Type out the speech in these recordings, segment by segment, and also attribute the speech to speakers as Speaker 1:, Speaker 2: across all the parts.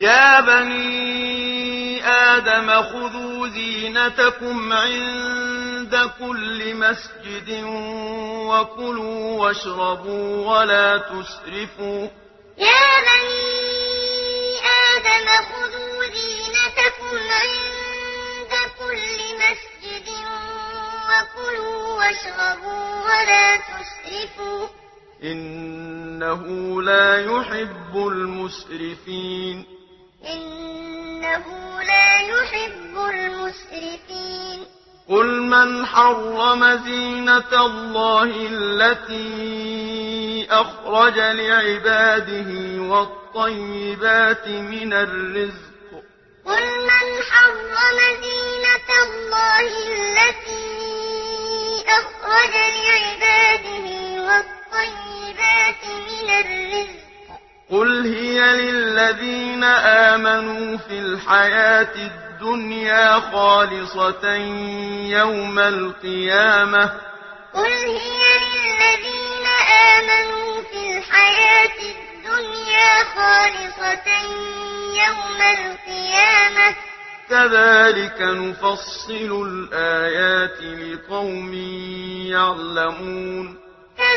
Speaker 1: يا بني آدم خذوا زينتكم عند كل مسجد وكلوا واشربوا ولا تسرفوا.
Speaker 2: يا بني آدم خذوا زينتكم عند كل مسجد وكلوا واشربوا ولا تسرفوا.
Speaker 1: إنه لا يحب المسرفين.
Speaker 2: إنه لا يحب المسرفين إنه لا يحب المسرفين.
Speaker 1: قل من حرم زينة الله التي أخرج لعباده والطيبات من الرزق؟
Speaker 2: قل من حرم زينة الله التي أخرج لعباده والطيبات من الرزق.
Speaker 1: قل هي لِلَّذِينَ آمَنُوا فِي الْحَيَاةِ الدُّنْيَا خَالِصَةً يَوْمَ الْقِيَامَةِ
Speaker 2: قُلْ هِيَ لِلَّذِينَ آمَنُوا فِي الْحَيَاةِ الدُّنْيَا خَالِصَةً يَوْمَ الْقِيَامَةِ
Speaker 1: كذلك نفصل الآيات لقوم يعلمون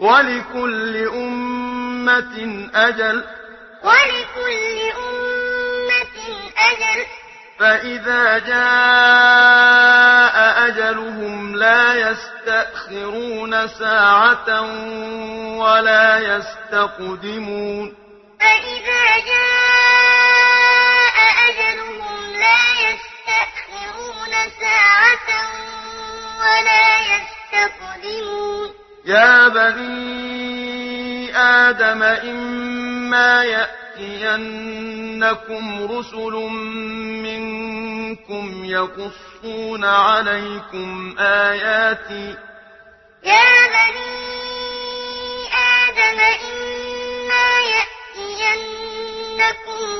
Speaker 1: ولكل أمة أجل.
Speaker 2: ولكل أمة أجل.
Speaker 1: فإذا جاء أجلهم لا يستأخرون ساعة ولا يستقدمون.
Speaker 2: فإذا جاء أجلهم لا يستأخرون ساعة ولا يستقدمون.
Speaker 1: يا بني آدم إما يأتينكم رسل منكم يقصون عليكم آياتي
Speaker 2: يا بني آدم إما يأتينكم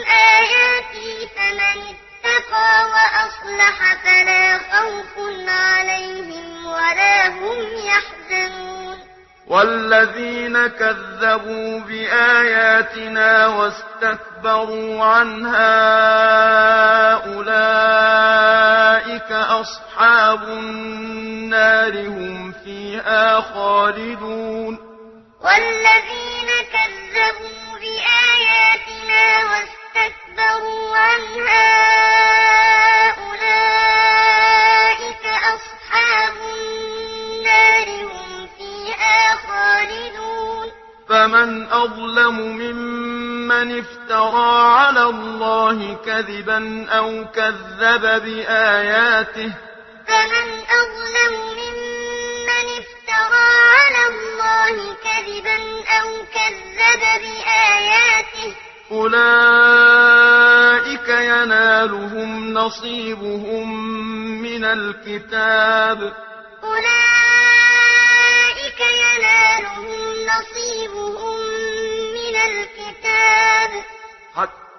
Speaker 1: الذين كذبوا بآياتنا واستكبروا عنها أولئك أصحاب النار هم فيها خالدون
Speaker 2: والذين كذبوا بآياتنا واستكبروا عنها
Speaker 1: افترى على الله كذبا أو كذب بآياته.
Speaker 2: فمن أظلم ممن افترى على الله كذبا أو كذب بآياته.
Speaker 1: أولئك ينالهم نصيبهم من الكتاب.
Speaker 2: أولئك ينالهم نصيبهم من الكتاب.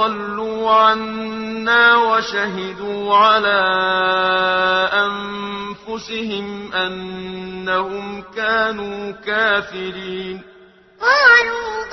Speaker 1: وَضَلُّوا عَنَّا وَشَهِدُوا عَلَى أَنفُسِهِمْ أَنَّهُمْ كَانُوا كَافِرِينَ.
Speaker 2: قَالُوا